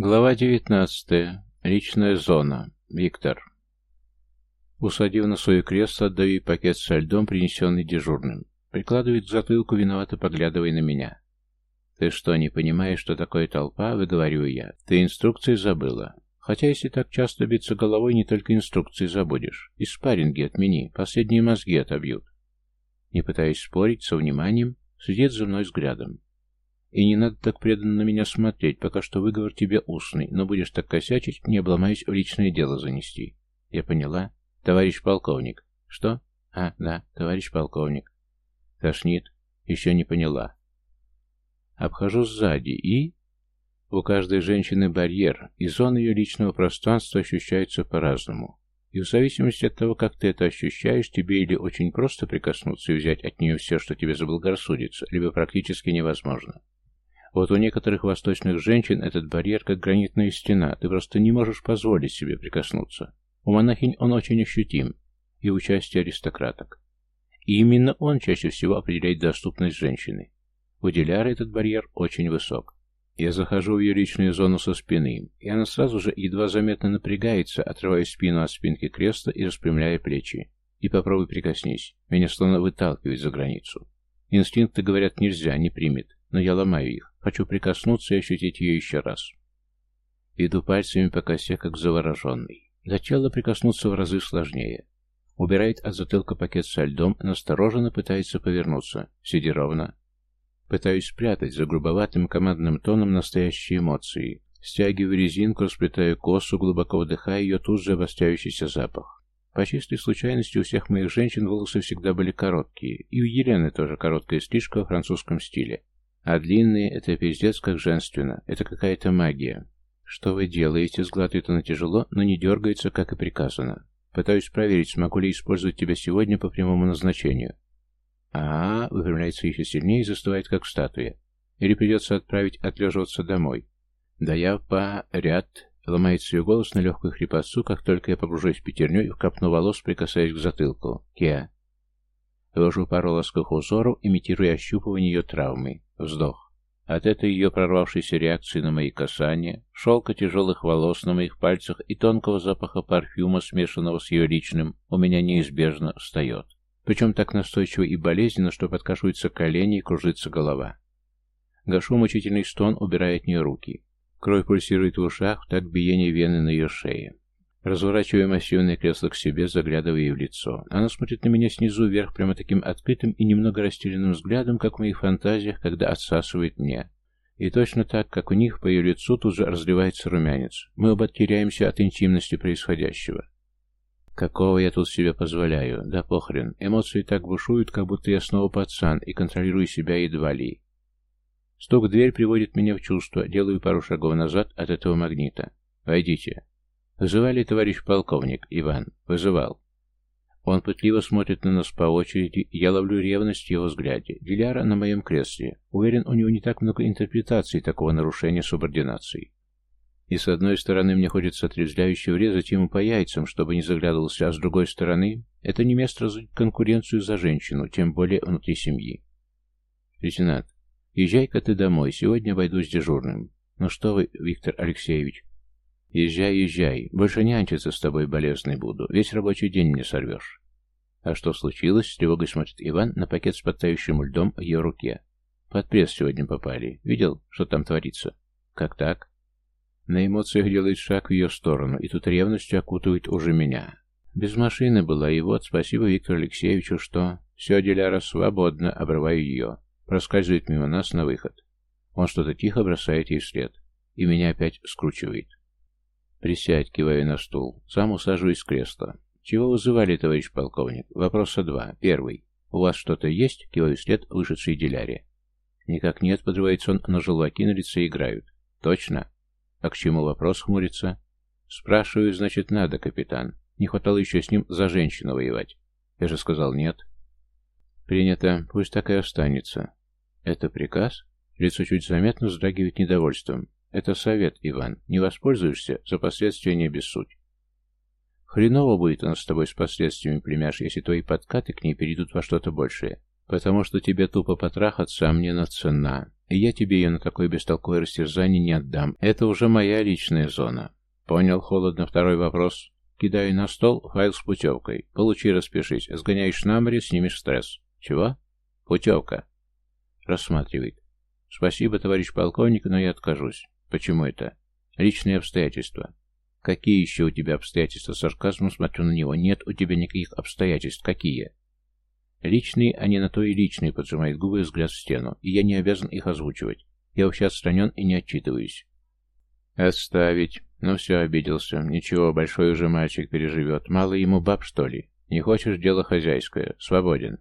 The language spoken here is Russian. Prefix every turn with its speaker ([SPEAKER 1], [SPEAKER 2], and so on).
[SPEAKER 1] Глава 19. Личная зона. Виктор. Усадив на свое кресло, отдаю пакет со льдом, принесенный дежурным. Прикладывает к затылку, виновато поглядывая на меня. «Ты что, не понимаешь, что такое толпа?» — выговариваю я. «Ты инструкции забыла. Хотя, если так часто биться головой, не только инструкции забудешь. И спарринги отмени, последние мозги отобьют». Не пытаясь спорить, со вниманием, следит за мной взглядом. И не надо так преданно на меня смотреть, пока что выговор тебе устный, но будешь так косячить, не обломаюсь в личное дело занести. Я поняла. Товарищ полковник. Что? А, да, товарищ полковник. Тошнит. Еще не поняла. Обхожу сзади и... У каждой женщины барьер, и зоны ее личного пространства ощущаются по-разному. И в зависимости от того, как ты это ощущаешь, тебе или очень просто прикоснуться и взять от нее все, что тебе заблагорассудится, либо практически невозможно. Вот у некоторых восточных женщин этот барьер как гранитная стена, ты просто не можешь позволить себе прикоснуться. У монахинь он очень ощутим, и участие аристократок. И именно он чаще всего определяет доступность женщины. У Диляры этот барьер очень высок. Я захожу в ее личную зону со спины, и она сразу же едва заметно напрягается, отрывая спину от спинки кресла и распрямляя плечи. И попробуй прикоснись. Меня словно выталкивает за границу. Инстинкты говорят нельзя, не примет, но я ломаю их. Хочу прикоснуться и ощутить ее еще раз. Иду пальцами по косе, как завороженный. До тела прикоснуться в разы сложнее. Убирает от затылка пакет со льдом, настороженно пытается повернуться. Сиди ровно. Пытаюсь спрятать за грубоватым командным тоном настоящие эмоции. Стягиваю резинку, расплетаю косу, глубоко вдыхая ее тут же обостряющийся запах. По чистой случайности у всех моих женщин волосы всегда были короткие, и у Елены тоже короткая стрижка в французском стиле. А длинные — это пиздец как женственно, это какая-то магия. Что вы делаете? Сглатывает она тяжело, но не дергается, как и приказано. Пытаюсь проверить, смогу ли использовать тебя сегодня по прямому назначению. А, -а, -а выпрямляется еще сильнее и застывает, как статуя. Или придется отправить отлеживаться домой. Да я по ряд. Ломается ее голос на легкую хрипотцу, как только я погружаюсь в пятерню и в капну волос прикасаюсь к затылку. Кеа. Вожу пару ласковых узоров, имитируя ощупывание ее травмы. Вздох. От этой ее прорвавшейся реакции на мои касания, шелка тяжелых волос на моих пальцах и тонкого запаха парфюма, смешанного с ее личным, у меня неизбежно встает. Причем так настойчиво и болезненно, что подкашиваются колени и кружится голова. Гашу мучительный стон, убирая от нее руки. Кровь пульсирует в ушах, так биение вены на ее шее. Разворачиваю массивное кресло к себе, заглядывая ей в лицо. Она смотрит на меня снизу вверх прямо таким открытым и немного растерянным взглядом, как в моих фантазиях, когда отсасывает мне. И точно так, как у них, по ее лицу тут же разливается румянец. Мы оба теряемся от интимности происходящего. Какого я тут себе позволяю? Да похрен. Эмоции так бушуют, как будто я снова пацан и контролирую себя едва ли. Стук в дверь приводит меня в чувство. Делаю пару шагов назад от этого магнита. «Войдите». «Вызывали, товарищ полковник, Иван?» «Вызывал». Он пытливо смотрит на нас по очереди, я ловлю ревность в его взгляде. Диляра на моем кресле. Уверен, у него не так много интерпретаций такого нарушения субординации. И с одной стороны мне хочется отрезвляюще врезать ему по яйцам, чтобы не заглядывался, а с другой стороны, это не место развить конкуренцию за женщину, тем более внутри семьи. Лейтенант, езжай-ка ты домой, сегодня войду с дежурным. Ну что вы, Виктор Алексеевич, Езжай, езжай. Больше нянчиться с тобой болезный буду. Весь рабочий день мне сорвешь. А что случилось? С тревогой смотрит Иван на пакет с подтающим льдом в ее руке. Под пресс сегодня попали. Видел, что там творится? Как так? На эмоциях делает шаг в ее сторону, и тут ревностью окутывает уже меня. Без машины была, и вот, спасибо Виктору Алексеевичу, что... Все, Диляра, свободно, обрываю ее. Проскальзывает мимо нас на выход. Он что-то тихо бросает ей вслед. И меня опять скручивает. «Присядь», — киваю на стул. Сам усаживаюсь с кресла. «Чего вызывали, товарищ полковник?» Вопроса два. Первый. «У вас что-то есть?» — киваю след вышедшей деляре. «Никак нет», — подрывается он, но желваки на лице играют. «Точно?» «А к чему вопрос хмурится?» «Спрашиваю, значит, надо, капитан. Не хватало еще с ним за женщину воевать». «Я же сказал нет». «Принято. Пусть так и останется». «Это приказ?» Лицо чуть заметно вздрагивает недовольством. Это совет, Иван. Не воспользуешься, за последствия не обессудь. Хреново будет у нас с тобой с последствиями, племяш, если твои подкаты к ней перейдут во что-то большее. Потому что тебе тупо потрахаться, а мне на цена. И я тебе ее на такое бестолковое растерзание не отдам. Это уже моя личная зона. Понял холодно второй вопрос. Кидаю на стол файл с путевкой. Получи, распишись. Сгоняешь на море, снимешь стресс. Чего? Путевка. Рассматривает. Спасибо, товарищ полковник, но я откажусь. Почему это? Личные обстоятельства. Какие еще у тебя обстоятельства? Сарказмом смотрю на него. Нет у тебя никаких обстоятельств. Какие? Личные, они на то и личные, поджимает губы и взгляд в стену, и я не обязан их озвучивать. Я вообще отстранен и не отчитываюсь. Отставить. Ну все, обиделся. Ничего, большой уже мальчик переживет. Мало ему баб, что ли? Не хочешь, дело хозяйское. Свободен.